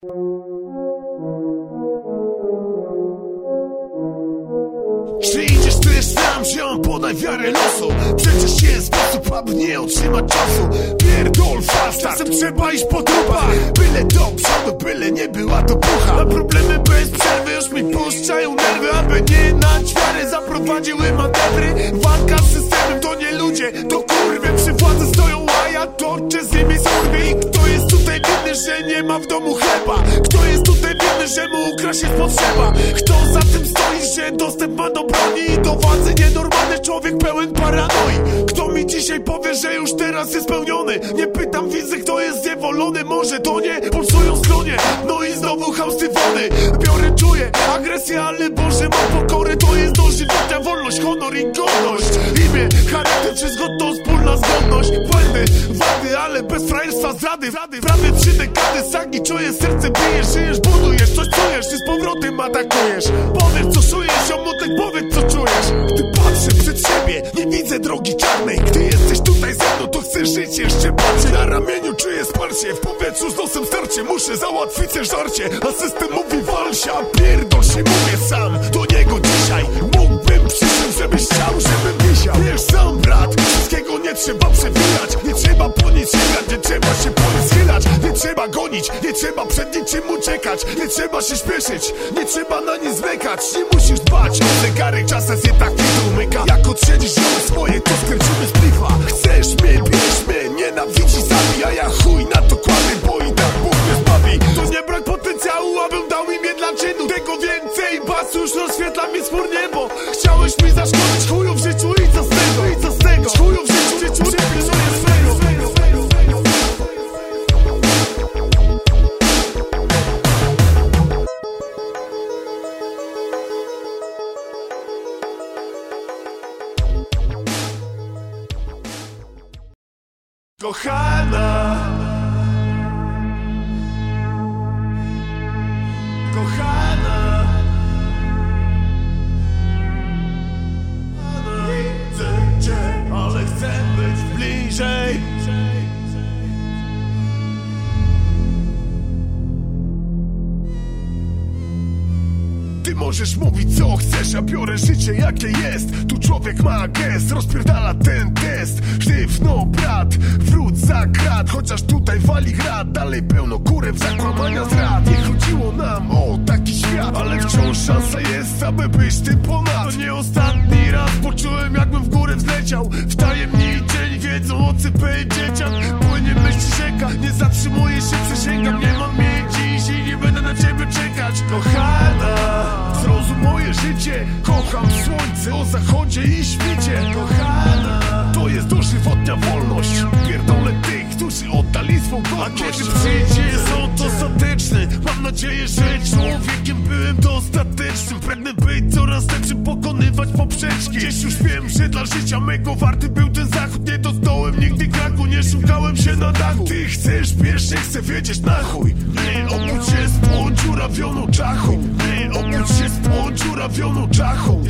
Czy idziesz też sam, ziom, podaj wiarę losu. Przecież jest sposób, aby nie otrzymać czasu. Pierdol fast, czasem trzeba iść po trupach. Byle do przodu, byle nie była to pucha. Na problemy bez przerwy już mi puszczają nerwy Aby nie na ćwiarę zaprowadziły manewry Walka z systemem to nie ludzie, to chleba? Kto jest tutaj winny, że mu ukraść jest potrzeba? Kto za tym stoi, że dostęp ma do broni? I do władzy Nienormalny człowiek pełen paranoi. Kto mi dzisiaj powie, że już teraz jest spełniony? Nie pytam widzę, kto jest zniewolony. Może to nie pulsują skronie No i znowu chamstywony Biorę, czuję agresję, ale Boże mam pokorę. To jest dożywotnia wolność, honor i godność. Imię, charakter, wszystko to wspólna zgodność. Błędy, wady, ale bez frajerstwa zrady. Rady, prawie trzy dekady sagi Czuję serce bije, żyjesz, budujesz Coś czujesz i z powrotem atakujesz. Powiedz co czujesz, ziomutek, powiedz co czujesz. Gdy patrzę przed siebie, nie widzę drogi czarnej. Gdy jesteś tutaj ze mną, to chcę żyć jeszcze bardziej. Na ramieniu czuję wsparcie, w powietrzu z nosem starcie. Muszę załatwić sobie żarcie, a system mówi walsia Pierdol się, mówię sam, do niego dzisiaj Mógłbym przyszedł, żebyś chciał, żebym wisiał. Wiesz sam brat, wszystkiego nie trzeba przewijać nie trzeba przed niczym uciekać Nie trzeba się śpieszyć, nie trzeba na nic zwlekać Nie musisz dbać. Zegarek, czasem się tak nie umyka Kochana możesz mówić co chcesz, a biorę życie jakie jest. Tu człowiek ma gest, rozpierdala ten test. Sztywno brat, wróć za krat. Chociaż tutaj wali grad, dalej pełno kurew zakłamania zrad. Nie chodziło nam o taki świat Ale wciąż szansa jest, aby być tym ponad. To nie ostatni raz poczułem jakbym w górę wzleciał W tajemnicy dzień wiedzą o cypę dzieciak. Płynie myśl rzeka, nie zatrzymuję się, przysięgam Nie mam jej dziś i nie będę na ciebie czekać zrozum życie. Kocham słońce o zachodzie i świcie Kochana, to jest dożywotnia wolność. Pierdolę tych, którzy oddali swą godność. A kiedy przyjdzie sąd ostateczny Mam nadzieję, że człowiekiem byłem dostatecznym. Pragnę być coraz lepszym, pokonywać poprzeczki. Gdzieś już wiem, że dla życia mego warty był ten zachód. Nie doznałem nigdy kraku, nie szukałem się na dachu. Ty chcesz, bierz, nie chcę wiedzieć na chuj. Nie obudź się dziurawioną czachą. Nie obudź się z dziurawioną czachą